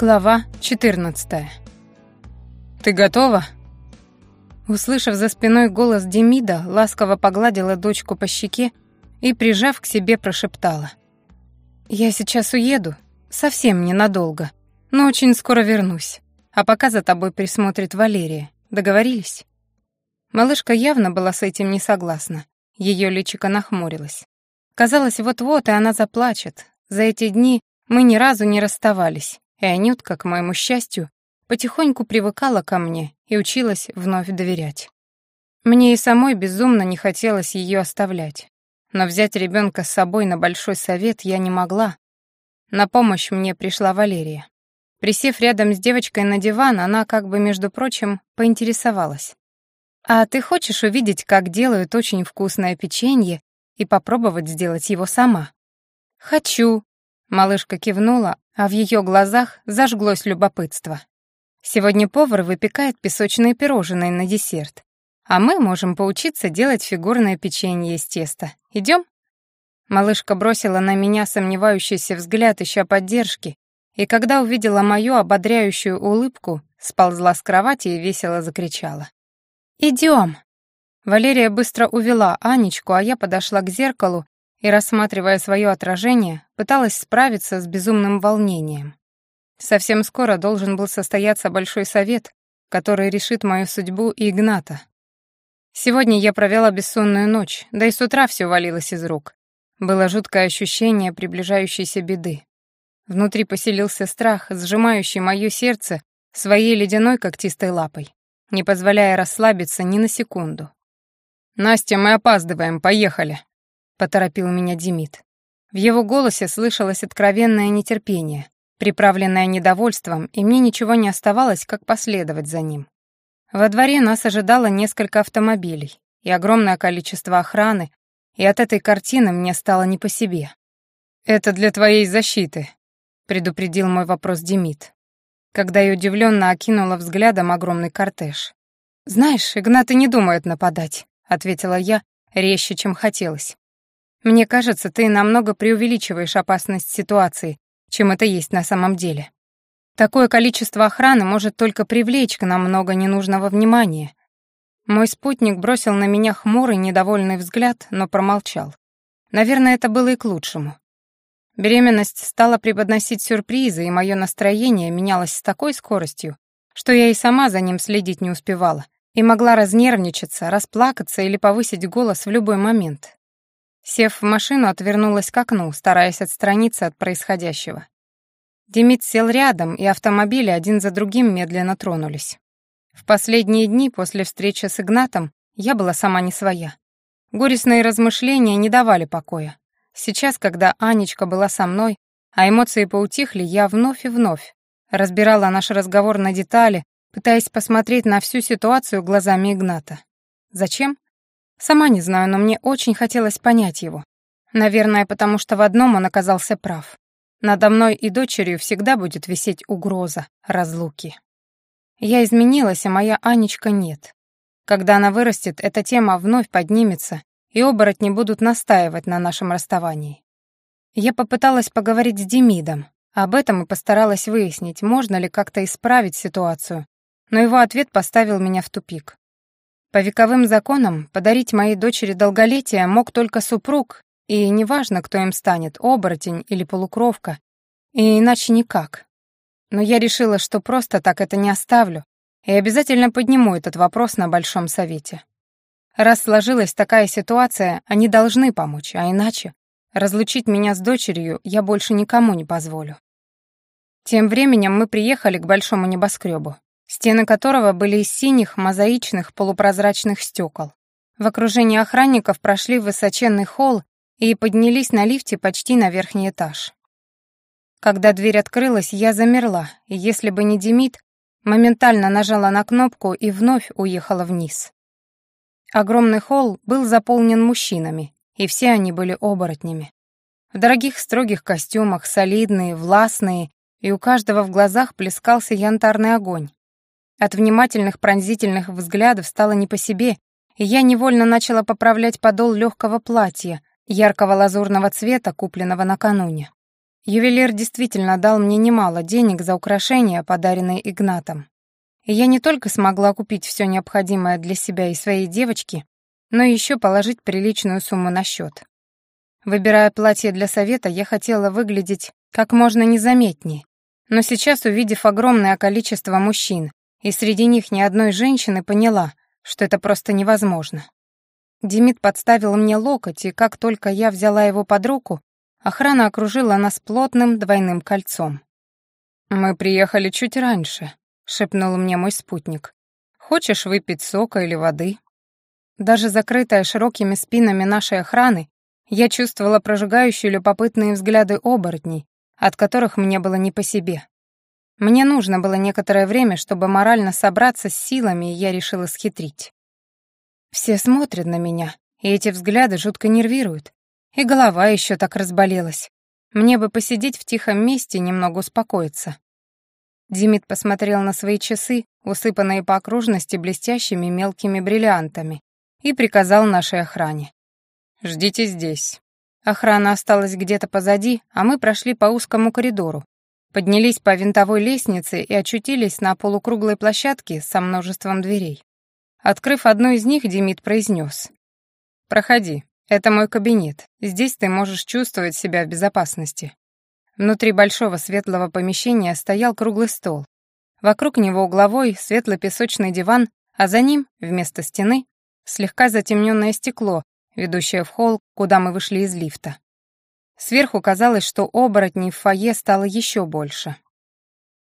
Глава 14. «Ты готова?» Услышав за спиной голос Демида, ласково погладила дочку по щеке и, прижав к себе, прошептала. «Я сейчас уеду, совсем ненадолго, но очень скоро вернусь, а пока за тобой присмотрит Валерия. Договорились?» Малышка явно была с этим не согласна. Ее личико нахмурилось. Казалось, вот-вот и она заплачет. За эти дни мы ни разу не расставались, и Анютка, к моему счастью, потихоньку привыкала ко мне и училась вновь доверять. Мне и самой безумно не хотелось ее оставлять. Но взять ребенка с собой на большой совет я не могла. На помощь мне пришла Валерия. Присев рядом с девочкой на диван, она, как бы, между прочим, поинтересовалась. «А ты хочешь увидеть, как делают очень вкусное печенье и попробовать сделать его сама?» «Хочу», — малышка кивнула, а в ее глазах зажглось любопытство. Сегодня повар выпекает песочные пирожные на десерт, а мы можем поучиться делать фигурное печенье из теста. Идем? Малышка бросила на меня сомневающийся взгляд, ища поддержки, и когда увидела мою ободряющую улыбку, сползла с кровати и весело закричала. «Идем!» Валерия быстро увела Анечку, а я подошла к зеркалу и, рассматривая свое отражение, пыталась справиться с безумным волнением. Совсем скоро должен был состояться большой совет, который решит мою судьбу и Игната. Сегодня я провела бессонную ночь, да и с утра все валилось из рук. Было жуткое ощущение приближающейся беды. Внутри поселился страх, сжимающий мое сердце своей ледяной когтистой лапой, не позволяя расслабиться ни на секунду. «Настя, мы опаздываем, поехали!» Поторопил меня Демид. В его голосе слышалось откровенное нетерпение, приправленное недовольством, и мне ничего не оставалось, как последовать за ним. Во дворе нас ожидало несколько автомобилей и огромное количество охраны, и от этой картины мне стало не по себе. «Это для твоей защиты», — предупредил мой вопрос Демид, когда я удивленно окинула взглядом огромный кортеж. «Знаешь, Игнаты не думают нападать», — ответила я, резче, чем хотелось. Мне кажется, ты намного преувеличиваешь опасность ситуации, чем это есть на самом деле. Такое количество охраны может только привлечь к нам много ненужного внимания. Мой спутник бросил на меня хмурый, недовольный взгляд, но промолчал. Наверное, это было и к лучшему. Беременность стала преподносить сюрпризы, и мое настроение менялось с такой скоростью, что я и сама за ним следить не успевала, и могла разнервничаться, расплакаться или повысить голос в любой момент. Сев в машину, отвернулась к окну, стараясь отстраниться от происходящего. Демид сел рядом, и автомобили один за другим медленно тронулись. В последние дни после встречи с Игнатом я была сама не своя. Горестные размышления не давали покоя. Сейчас, когда Анечка была со мной, а эмоции поутихли, я вновь и вновь разбирала наш разговор на детали, пытаясь посмотреть на всю ситуацию глазами Игната. Зачем? Сама не знаю, но мне очень хотелось понять его. Наверное, потому что в одном он оказался прав. Надо мной и дочерью всегда будет висеть угроза разлуки. Я изменилась, а моя Анечка нет. Когда она вырастет, эта тема вновь поднимется, и оборотни будут настаивать на нашем расставании. Я попыталась поговорить с Демидом, об этом и постаралась выяснить, можно ли как-то исправить ситуацию, но его ответ поставил меня в тупик. По вековым законам подарить моей дочери долголетие мог только супруг, и неважно, кто им станет, оборотень или полукровка, и иначе никак. Но я решила, что просто так это не оставлю, и обязательно подниму этот вопрос на Большом Совете. Раз сложилась такая ситуация, они должны помочь, а иначе разлучить меня с дочерью я больше никому не позволю. Тем временем мы приехали к большому небоскребу стены которого были из синих мозаичных полупрозрачных стекол. В окружении охранников прошли в высоченный холл и поднялись на лифте почти на верхний этаж. Когда дверь открылась, я замерла, и если бы не Демид, моментально нажала на кнопку и вновь уехала вниз. Огромный холл был заполнен мужчинами, и все они были оборотнями. В дорогих строгих костюмах, солидные, властные, и у каждого в глазах плескался янтарный огонь. От внимательных пронзительных взглядов стало не по себе, и я невольно начала поправлять подол легкого платья, яркого лазурного цвета, купленного накануне. Ювелир действительно дал мне немало денег за украшения, подаренные Игнатом. И я не только смогла купить все необходимое для себя и своей девочки, но еще положить приличную сумму на счет. Выбирая платье для совета, я хотела выглядеть как можно незаметнее, но сейчас, увидев огромное количество мужчин, и среди них ни одной женщины, поняла, что это просто невозможно. Демид подставил мне локоть, и как только я взяла его под руку, охрана окружила нас плотным двойным кольцом. «Мы приехали чуть раньше», — шепнул мне мой спутник. «Хочешь выпить сока или воды?» Даже закрытая широкими спинами нашей охраны, я чувствовала прожигающие любопытные взгляды оборотней, от которых мне было не по себе. Мне нужно было некоторое время, чтобы морально собраться с силами, и я решила схитрить. Все смотрят на меня, и эти взгляды жутко нервируют. И голова еще так разболелась. Мне бы посидеть в тихом месте и немного успокоиться. Димит посмотрел на свои часы, усыпанные по окружности блестящими мелкими бриллиантами, и приказал нашей охране. «Ждите здесь». Охрана осталась где-то позади, а мы прошли по узкому коридору, поднялись по винтовой лестнице и очутились на полукруглой площадке со множеством дверей. Открыв одну из них, Демид произнес. «Проходи, это мой кабинет. Здесь ты можешь чувствовать себя в безопасности». Внутри большого светлого помещения стоял круглый стол. Вокруг него угловой светло-песочный диван, а за ним, вместо стены, слегка затемненное стекло, ведущее в холл, куда мы вышли из лифта. Сверху казалось, что оборотней в фойе стало еще больше.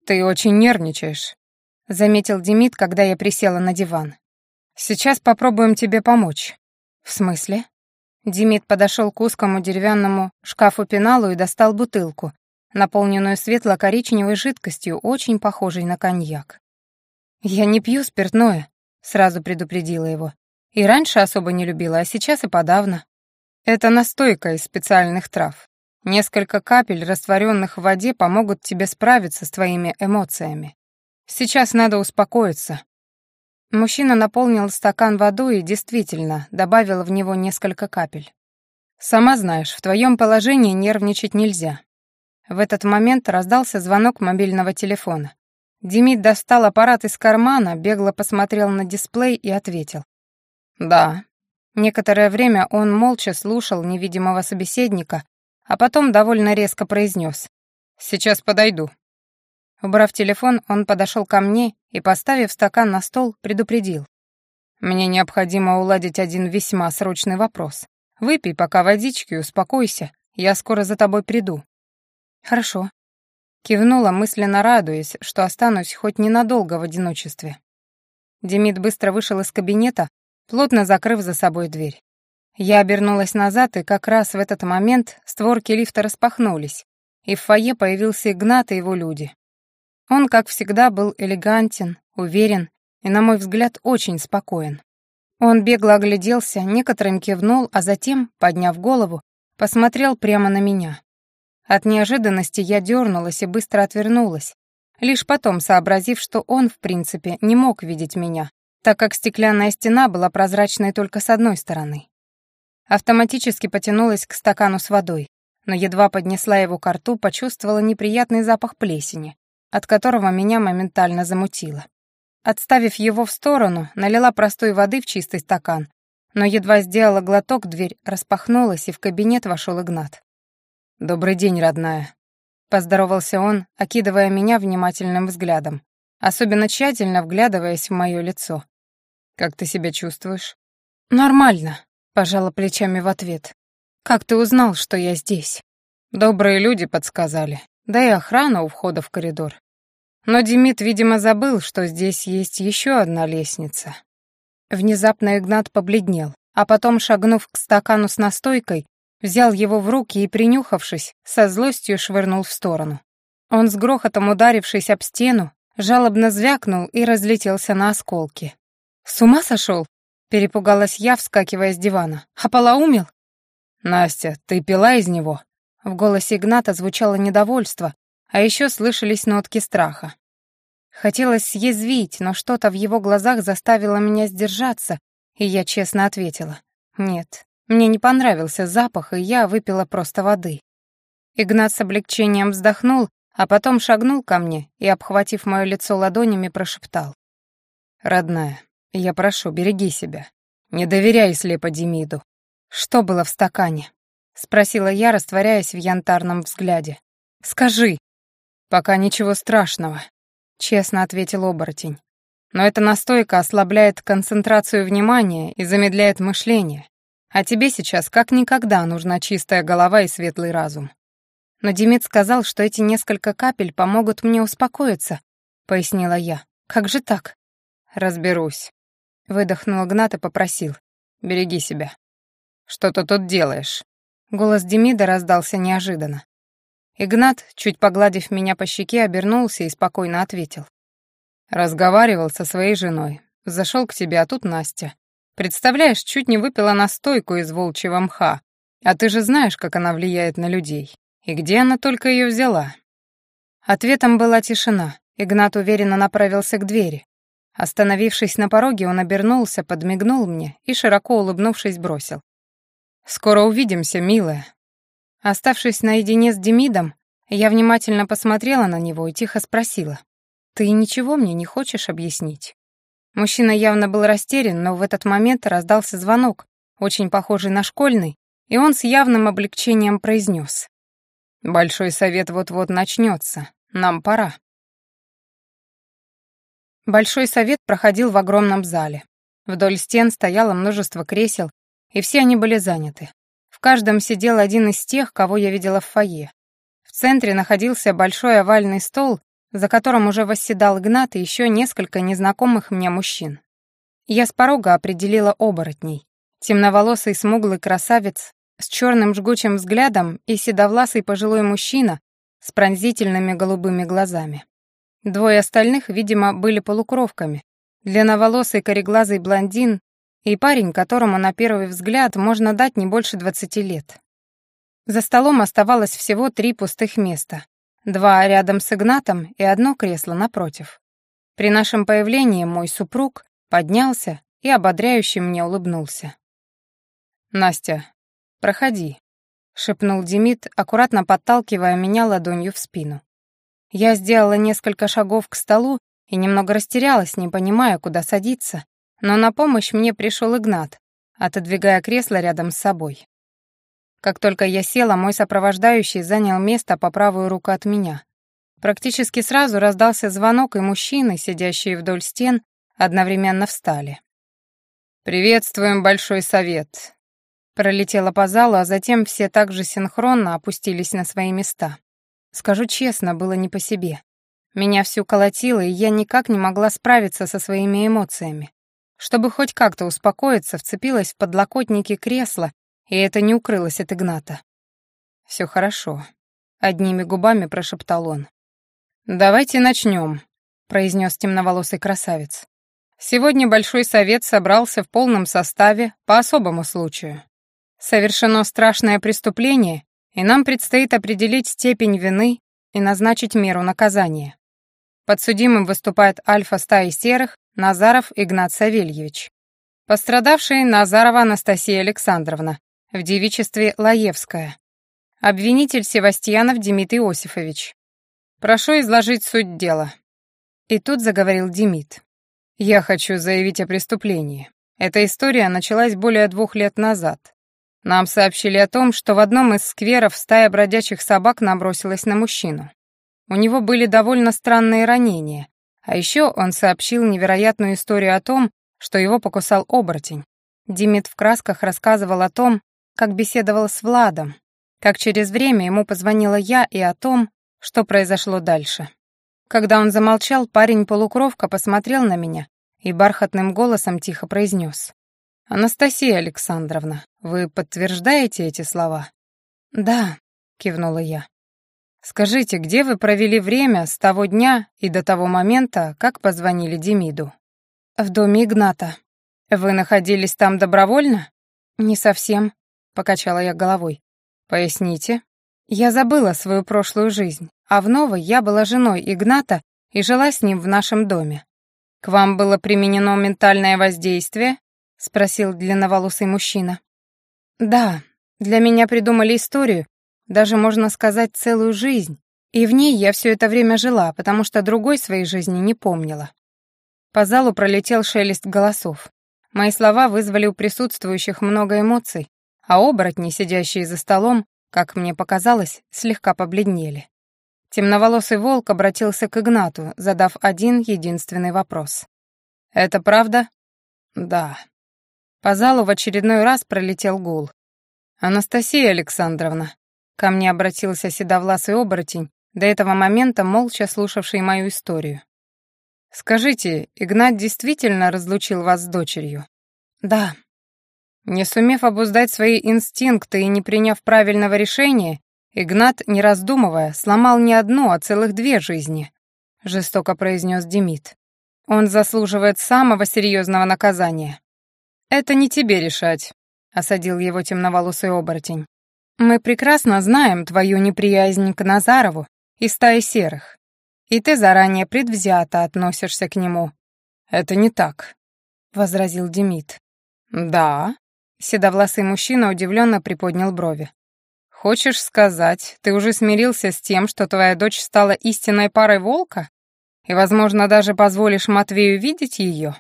«Ты очень нервничаешь», — заметил Демид, когда я присела на диван. «Сейчас попробуем тебе помочь». «В смысле?» Демид подошел к узкому деревянному шкафу-пеналу и достал бутылку, наполненную светло-коричневой жидкостью, очень похожей на коньяк. «Я не пью спиртное», — сразу предупредила его. «И раньше особо не любила, а сейчас и подавно». «Это настойка из специальных трав. Несколько капель, растворенных в воде, помогут тебе справиться с твоими эмоциями. Сейчас надо успокоиться, Мужчина наполнил стакан водой и действительно добавил в него несколько капель. «Сама знаешь, в твоем положении нервничать нельзя». В этот момент раздался звонок мобильного телефона. Демид достал аппарат из кармана, бегло посмотрел на дисплей и ответил. «Да». Некоторое время он молча слушал невидимого собеседника, а потом довольно резко произнес. «Сейчас подойду». Убрав телефон, он подошел ко мне и, поставив стакан на стол, предупредил. «Мне необходимо уладить один весьма срочный вопрос. Выпей пока водички успокойся, я скоро за тобой приду». «Хорошо». Кивнула, мысленно радуясь, что останусь хоть ненадолго в одиночестве. Демид быстро вышел из кабинета, плотно закрыв за собой дверь. Я обернулась назад, и как раз в этот момент створки лифта распахнулись, и в фойе появился Игнат и его люди. Он, как всегда, был элегантен, уверен и, на мой взгляд, очень спокоен. Он бегло огляделся, некоторым кивнул, а затем, подняв голову, посмотрел прямо на меня. От неожиданности я дернулась и быстро отвернулась, лишь потом сообразив, что он, в принципе, не мог видеть меня, так как стеклянная стена была прозрачной только с одной стороны. Автоматически потянулась к стакану с водой, но едва поднесла его к рту, почувствовала неприятный запах плесени, от которого меня моментально замутило. Отставив его в сторону, налила простой воды в чистый стакан, но едва сделала глоток, дверь распахнулась, и в кабинет вошел Игнат. «Добрый день, родная», — поздоровался он, окидывая меня внимательным взглядом, особенно тщательно вглядываясь в мое лицо. «Как ты себя чувствуешь?» «Нормально», — пожала плечами в ответ. «Как ты узнал, что я здесь?» «Добрые люди подсказали, да и охрана у входа в коридор. Но Демид, видимо, забыл, что здесь есть еще одна лестница. Внезапно Игнат побледнел, а потом, шагнув к стакану с настойкой, взял его в руки и, принюхавшись, со злостью швырнул в сторону. Он с грохотом ударившись об стену, жалобно звякнул и разлетелся на осколки. «С ума сошел?» — перепугалась я, вскакивая с дивана. «Ополоумел?» «Настя, ты пила из него?» В голосе Игната звучало недовольство, а еще слышались нотки страха. Хотелось съязвить, но что-то в его глазах заставило меня сдержаться, и я честно ответила. «Нет, мне не понравился запах, и я выпила просто воды». Игнат с облегчением вздохнул, а потом шагнул ко мне и, обхватив мое лицо ладонями, прошептал. «Родная, я прошу, береги себя. Не доверяй слепо Демиду». «Что было в стакане?» — спросила я, растворяясь в янтарном взгляде. «Скажи». «Пока ничего страшного», — честно ответил оборотень. «Но эта настойка ослабляет концентрацию внимания и замедляет мышление. А тебе сейчас как никогда нужна чистая голова и светлый разум. Но Демид сказал, что эти несколько капель помогут мне успокоиться, пояснила я. Как же так? Разберусь. Выдохнул Игнат и попросил. Береги себя. Что ты тут делаешь? Голос Демида раздался неожиданно. Игнат, чуть погладив меня по щеке, обернулся и спокойно ответил. Разговаривал со своей женой. Зашел к тебе, а тут Настя. Представляешь, чуть не выпила настойку из волчьего мха. А ты же знаешь, как она влияет на людей. И где она только ее взяла?» Ответом была тишина. Игнат уверенно направился к двери. Остановившись на пороге, он обернулся, подмигнул мне и, широко улыбнувшись, бросил. «Скоро увидимся, милая». Оставшись наедине с Демидом, я внимательно посмотрела на него и тихо спросила. «Ты ничего мне не хочешь объяснить?» Мужчина явно был растерян, но в этот момент раздался звонок, очень похожий на школьный, и он с явным облегчением произнес. «Большой совет вот-вот начнется. Нам пора». Большой совет проходил в огромном зале. Вдоль стен стояло множество кресел, и все они были заняты. В каждом сидел один из тех, кого я видела в фойе. В центре находился большой овальный стол, за которым уже восседал Игнат и еще несколько незнакомых мне мужчин. Я с порога определила оборотней. Темноволосый смуглый красавец с черным жгучим взглядом и седовласый пожилой мужчина с пронзительными голубыми глазами. Двое остальных, видимо, были полукровками. Длинноволосый кореглазый блондин и парень, которому на первый взгляд можно дать не больше двадцати лет. За столом оставалось всего три пустых места, Два рядом с Игнатом и одно кресло напротив. При нашем появлении мой супруг поднялся и ободряюще мне улыбнулся. «Настя, проходи», — шепнул Демид, аккуратно подталкивая меня ладонью в спину. Я сделала несколько шагов к столу и немного растерялась, не понимая, куда садиться, но на помощь мне пришел Игнат, отодвигая кресло рядом с собой. Как только я села, мой сопровождающий занял место по правую руку от меня. Практически сразу раздался звонок, и мужчины, сидящие вдоль стен, одновременно встали. «Приветствуем Большой Совет!» Пролетела по залу, а затем все также синхронно опустились на свои места. Скажу честно, было не по себе. Меня всю колотило, и я никак не могла справиться со своими эмоциями. Чтобы хоть как-то успокоиться, вцепилась в подлокотники кресла и это не укрылось от Игната. «Все хорошо», — одними губами прошептал он. «Давайте начнем», — произнес темноволосый красавец. «Сегодня Большой Совет собрался в полном составе по особому случаю. Совершено страшное преступление, и нам предстоит определить степень вины и назначить меру наказания. Подсудимым выступает альфа стаи серых Назаров Игнат Савельевич. Пострадавшая Назарова Анастасия Александровна, в девичестве Лаевская. Обвинитель Севастьянов Демид Иосифович. Прошу изложить суть дела. И тут заговорил Демид. Я хочу заявить о преступлении. Эта история началась более двух лет назад. Нам сообщили о том, что в одном из скверов стая бродячих собак набросилась на мужчину. У него были довольно странные ранения, а еще он сообщил невероятную историю о том, что его покусал оборотень. Димит в красках рассказывал о том, как беседовал с Владом, как через время ему позвонила я и о том, что произошло дальше. Когда он замолчал, парень-полукровка посмотрел на меня и бархатным голосом тихо произнес. «Анастасия Александровна, вы подтверждаете эти слова?» «Да», — кивнула я. «Скажите, где вы провели время с того дня и до того момента, как позвонили Демиду?» «В доме Игната». «Вы находились там добровольно?» «Не совсем. — покачала я головой. «Поясните». «Я забыла свою прошлую жизнь, а в новой я была женой Игната и жила с ним в нашем доме. К вам было применено ментальное воздействие?» — спросил длинноволосый мужчина. «Да, для меня придумали историю, даже, можно сказать, целую жизнь, и в ней я все это время жила, потому что другой своей жизни не помнила. По залу пролетел шелест голосов. Мои слова вызвали у присутствующих много эмоций, а оборотни, сидящие за столом, как мне показалось, слегка побледнели. Темноволосый волк обратился к Игнату, задав один единственный вопрос. «Это правда?» «Да». По залу в очередной раз пролетел гул. «Анастасия Александровна», — ко мне обратился седовласый оборотень, до этого момента молча слушавший мою историю. «Скажите, Игнат действительно разлучил вас с дочерью?» «Да». Не сумев обуздать свои инстинкты и не приняв правильного решения, Игнат, не раздумывая, сломал не одну, а целых две жизни, жестоко произнес Демид. Он заслуживает самого серьезного наказания. Это не тебе решать, осадил его темноволосый оборотень. Мы прекрасно знаем твою неприязнь к Назарову и стае серых, и ты заранее предвзято относишься к нему. Это не так, возразил Демид. Да, седовласый мужчина удивленно приподнял брови. Хочешь сказать, ты уже смирился с тем, что твоя дочь стала истинной парой волка? И, возможно, даже позволишь Матвею видеть ее?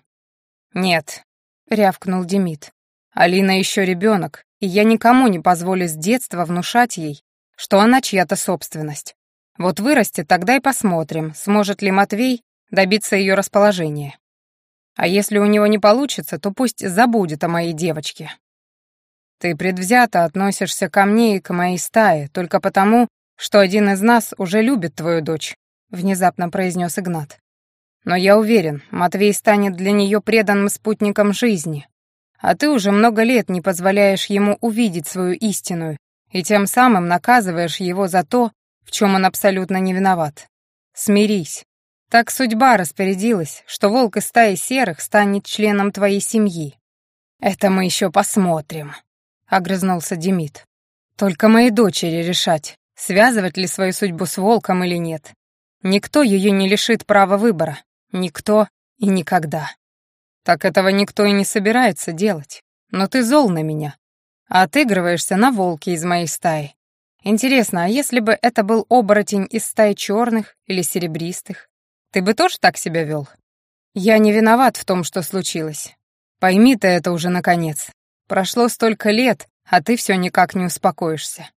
Нет, рявкнул Демид. Алина еще ребенок, и я никому не позволю с детства внушать ей, что она чья-то собственность. Вот вырастет, тогда и посмотрим, сможет ли Матвей добиться ее расположения. А если у него не получится, то пусть забудет о моей девочке. Ты предвзято относишься ко мне и к моей стае только потому, что один из нас уже любит твою дочь, внезапно произнес Игнат. Но я уверен, Матвей станет для нее преданным спутником жизни. А ты уже много лет не позволяешь ему увидеть свою истинную и тем самым наказываешь его за то, в чем он абсолютно не виноват. Смирись. Так судьба распорядилась, что волк из стаи серых станет членом твоей семьи. Это мы еще посмотрим, — огрызнулся Демид. Только моей дочери решать, связывать ли свою судьбу с волком или нет. Никто ее не лишит права выбора. Никто и никогда. Так этого никто и не собирается делать. Но ты зол на меня. А отыгрываешься на волке из моей стаи. Интересно, а если бы это был оборотень из стаи черных или серебристых? Ты бы тоже так себя вел? Я не виноват в том, что случилось. Пойми ты это уже наконец. Прошло столько лет, а ты все никак не успокоишься.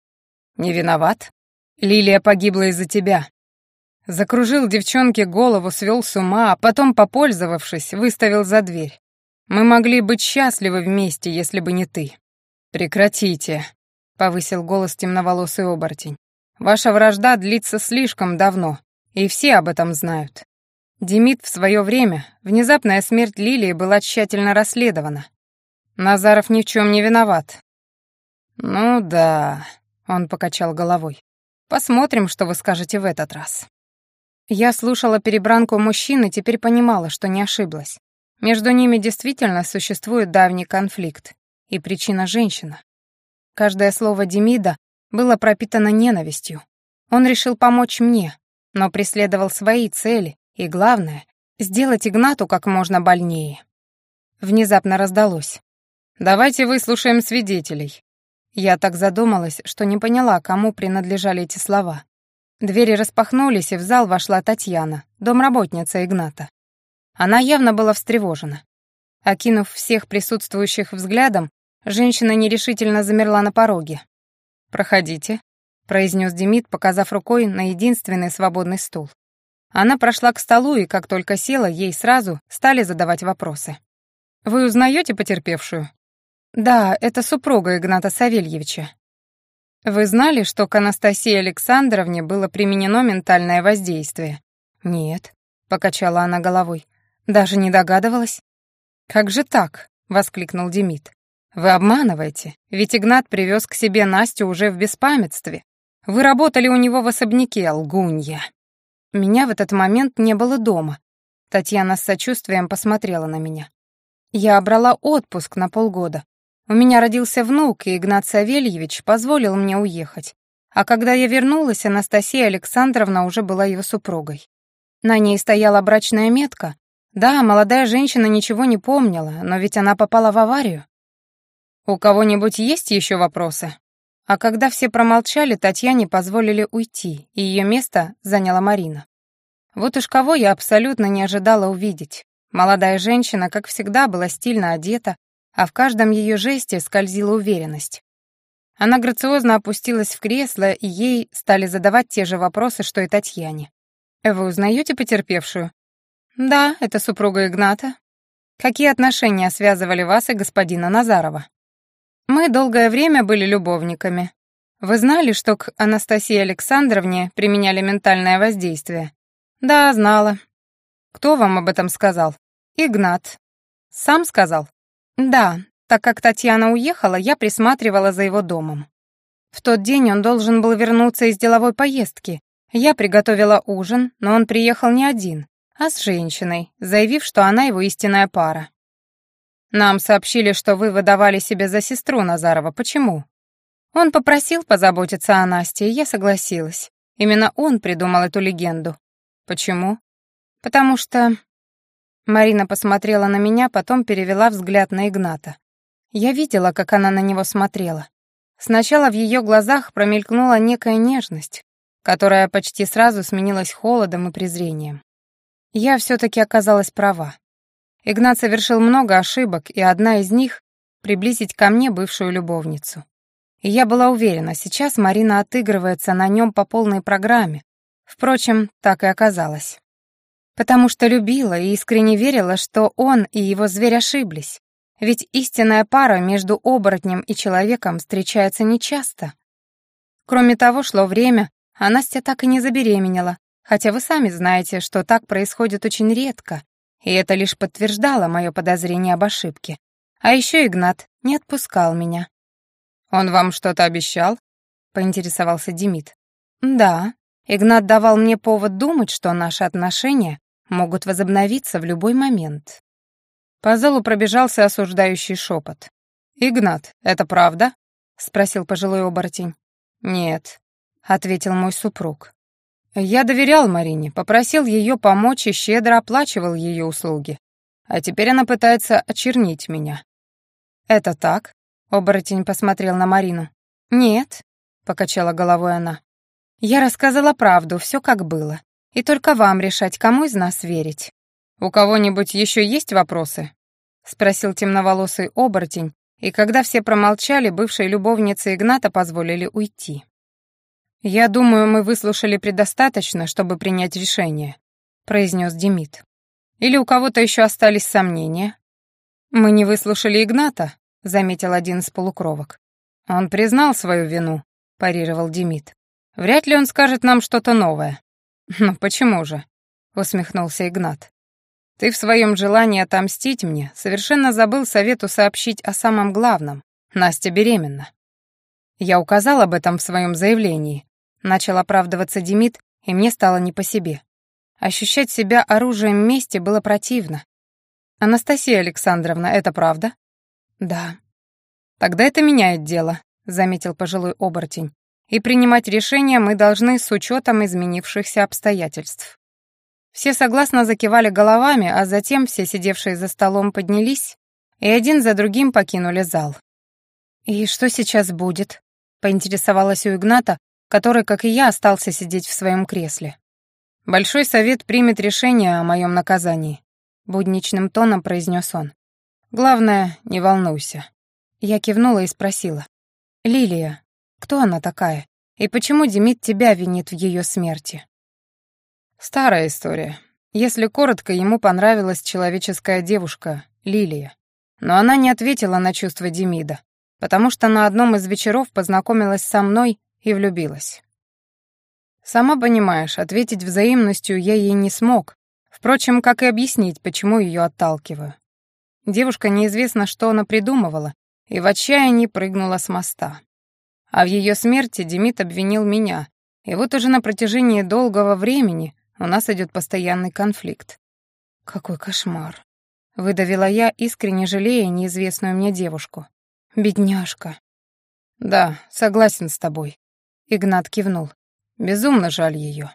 Не виноват? Лилия погибла из-за тебя. Закружил девчонке голову, свел с ума, а потом, попользовавшись, выставил за дверь. Мы могли быть счастливы вместе, если бы не ты. Прекратите, — повысил голос темноволосый оборотень. «Ваша вражда длится слишком давно, и все об этом знают. Демид в свое время, внезапная смерть Лилии была тщательно расследована. Назаров ни в чем не виноват». «Ну да», — он покачал головой. «Посмотрим, что вы скажете в этот раз». Я слушала перебранку мужчин и теперь понимала, что не ошиблась. Между ними действительно существует давний конфликт, и причина — женщина. Каждое слово Демида было пропитано ненавистью. Он решил помочь мне, но преследовал свои цели, и главное — сделать Игнату как можно больнее. Внезапно раздалось. «Давайте выслушаем свидетелей». Я так задумалась, что не поняла, кому принадлежали эти слова. Двери распахнулись, и в зал вошла Татьяна, домработница Игната. Она явно была встревожена. Окинув всех присутствующих взглядом, Женщина нерешительно замерла на пороге. «Проходите», — произнес Демид, показав рукой на единственный свободный стул. Она прошла к столу, и как только села, ей сразу стали задавать вопросы. «Вы узнаете потерпевшую?» «Да, это супруга Игната Савельевича». «Вы знали, что к Анастасии Александровне было применено ментальное воздействие?» «Нет», — покачала она головой. «Даже не догадывалась». «Как же так?» — воскликнул Демид. «Вы обманываете, ведь Игнат привез к себе Настю уже в беспамятстве. Вы работали у него в особняке, лгунья». Меня в этот момент не было дома. Татьяна с сочувствием посмотрела на меня. Я брала отпуск на полгода. У меня родился внук, и Игнат Савельевич позволил мне уехать. А когда я вернулась, Анастасия Александровна уже была его супругой. На ней стояла брачная метка. Да, молодая женщина ничего не помнила, но ведь она попала в аварию. «У кого-нибудь есть еще вопросы?» А когда все промолчали, Татьяне позволили уйти, и ее место заняла Марина. Вот уж кого я абсолютно не ожидала увидеть. Молодая женщина, как всегда, была стильно одета, а в каждом ее жесте скользила уверенность. Она грациозно опустилась в кресло, и ей стали задавать те же вопросы, что и Татьяне. «Вы узнаете потерпевшую?» «Да, это супруга Игната». «Какие отношения связывали вас и господина Назарова?» «Мы долгое время были любовниками. Вы знали, что к Анастасии Александровне применяли ментальное воздействие?» «Да, знала». «Кто вам об этом сказал?» «Игнат». «Сам сказал?» «Да, так как Татьяна уехала, я присматривала за его домом. В тот день он должен был вернуться из деловой поездки. Я приготовила ужин, но он приехал не один, а с женщиной, заявив, что она его истинная пара. Нам сообщили, что вы выдавали себя за сестру Назарова. Почему? Он попросил позаботиться о Насте, и я согласилась. Именно он придумал эту легенду. Почему? Потому что... Марина посмотрела на меня, потом перевела взгляд на Игната. Я видела, как она на него смотрела. Сначала в ее глазах промелькнула некая нежность, которая почти сразу сменилась холодом и презрением. Я все-таки оказалась права. Игнат совершил много ошибок, и одна из них — приблизить ко мне бывшую любовницу. И я была уверена, сейчас Марина отыгрывается на нем по полной программе. Впрочем, так и оказалось. Потому что любила и искренне верила, что он и его зверь ошиблись, ведь истинная пара между оборотнем и человеком встречается нечасто. Кроме того, шло время, а Настя так и не забеременела, хотя вы сами знаете, что так происходит очень редко, и это лишь подтверждало мое подозрение об ошибке. А еще Игнат не отпускал меня. «Он вам что-то обещал?» — поинтересовался Демид. «Да, Игнат давал мне повод думать, что наши отношения могут возобновиться в любой момент. По залу пробежался осуждающий шепот. «Игнат, это правда?» — спросил пожилой оборотень. «Нет», — ответил мой супруг. «Я доверял Марине, попросил ее помочь и щедро оплачивал ее услуги. А теперь она пытается очернить меня». «Это так?» — оборотень посмотрел на Марину. «Нет», — покачала головой она. «Я рассказала правду, все как было. И только вам решать, кому из нас верить». «У кого-нибудь еще есть вопросы?» — спросил темноволосый оборотень, и когда все промолчали, бывшей любовнице Игната позволили уйти. «Я думаю, мы выслушали предостаточно, чтобы принять решение», — произнес Демид. «Или у кого-то еще остались сомнения?» «Мы не выслушали Игната», — заметил один из полукровок. «Он признал свою вину», — парировал Демид. «Вряд ли он скажет нам что-то новое». «Ну почему же?» — усмехнулся Игнат. Ты в своем желании отомстить мне совершенно забыл совету сообщить о самом главном. Настя беременна. Я указал об этом в своем заявлении. Начал оправдываться Демид, и мне стало не по себе. Ощущать себя оружием мести было противно. «Анастасия Александровна, это правда?» «Да». «Тогда это меняет дело», — заметил пожилой оборотень. «И принимать решения мы должны с учетом изменившихся обстоятельств». Все согласно закивали головами, а затем все сидевшие за столом поднялись и один за другим покинули зал. «И что сейчас будет?» — поинтересовалась у Игната, который, как и я, остался сидеть в своем кресле. «Большой совет примет решение о моем наказании», — будничным тоном произнес он. «Главное, не волнуйся». Я кивнула и спросила. «Лилия, кто она такая? И почему Демид тебя винит в ее смерти?» Старая история. Если коротко, ему понравилась человеческая девушка, Лилия. Но она не ответила на чувства Демида, потому что на одном из вечеров познакомилась со мной и влюбилась. Сама понимаешь, ответить взаимностью я ей не смог, впрочем, как и объяснить, почему ее отталкиваю. Девушка неизвестно, что она придумывала, и в отчаянии прыгнула с моста. А в ее смерти Демид обвинил меня, и вот уже на протяжении долгого времени у нас идет постоянный конфликт. Какой кошмар. Выдавила я, искренне жалея неизвестную мне девушку. Бедняжка. Да, согласен с тобой. Игнат кивнул. Безумно жаль ее.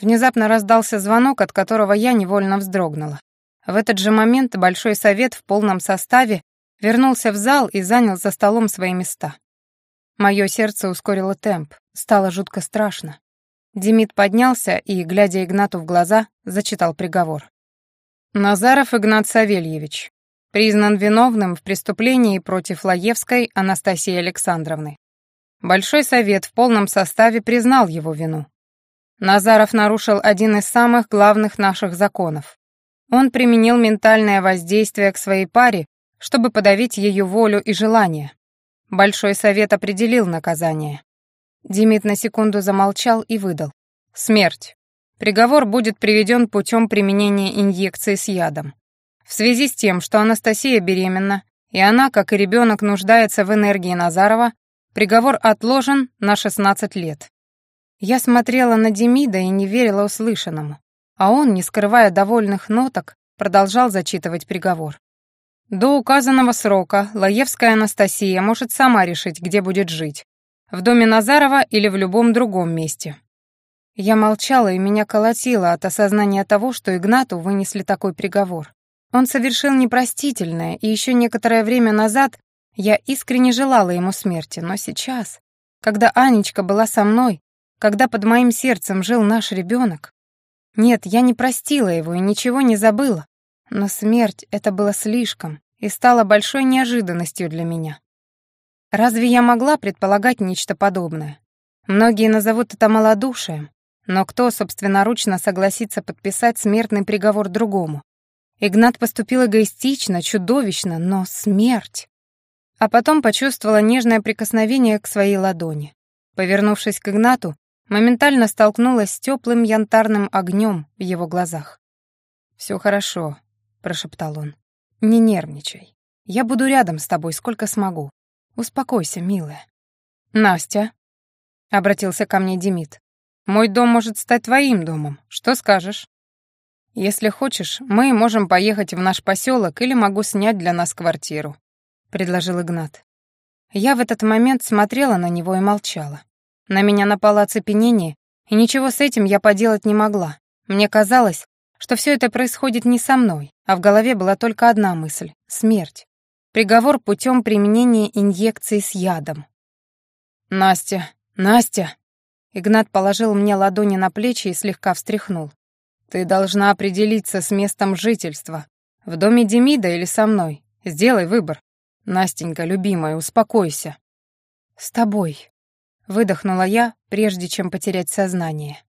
Внезапно раздался звонок, от которого я невольно вздрогнула. В этот же момент Большой Совет в полном составе вернулся в зал и занял за столом свои места. Мое сердце ускорило темп, стало жутко страшно. Демид поднялся и, глядя Игнату в глаза, зачитал приговор. Назаров Игнат Савельевич, признан виновным в преступлении против Лаевской Анастасии Александровны. Большой совет в полном составе признал его вину. Назаров нарушил один из самых главных наших законов. Он применил ментальное воздействие к своей паре, чтобы подавить ее волю и желание. Большой совет определил наказание. Демид на секунду замолчал и выдал. Смерть. Приговор будет приведен путем применения инъекции с ядом. В связи с тем, что Анастасия беременна, и она, как и ребенок, нуждается в энергии Назарова, приговор отложен на 16 лет. Я смотрела на Демида и не верила услышанному, а он, не скрывая довольных ноток, продолжал зачитывать приговор. До указанного срока Лаевская Анастасия может сама решить, где будет жить. В доме Назарова или в любом другом месте. Я молчала, и меня колотило от осознания того, что Игнату вынесли такой приговор. Он совершил непростительное, и еще некоторое время назад я искренне желала ему смерти, но сейчас, когда Анечка была со мной, когда под моим сердцем жил наш ребенок, нет, я не простила его и ничего не забыла, но смерть — это было слишком и стало большой неожиданностью для меня. Разве я могла предполагать нечто подобное? Многие назовут это малодушием, но кто собственноручно согласится подписать смертный приговор другому? Игнат поступил эгоистично, чудовищно, но смерть. А потом почувствовала нежное прикосновение к своей ладони. Повернувшись к Игнату, моментально столкнулась с теплым янтарным огнем в его глазах. «Все хорошо», — прошептал он. «Не нервничай. Я буду рядом с тобой, сколько смогу. Успокойся, милая». «Настя», — обратился ко мне Демид, — «мой дом может стать твоим домом. Что скажешь?» «Если хочешь, мы можем поехать в наш поселок или могу снять для нас квартиру», — предложил Игнат. Я в этот момент смотрела на него и молчала. На меня напало оцепенение, и ничего с этим я поделать не могла. Мне казалось, что все это происходит не со мной, а в голове была только одна мысль — смерть. Приговор путем применения инъекции с ядом. «Настя! Настя!» Игнат положил мне ладони на плечи и слегка встряхнул. Ты должна определиться с местом жительства. В доме Демида или со мной. Сделай выбор. Настенька, любимая, успокойся. С тобой. Выдохнула я, прежде чем потерять сознание.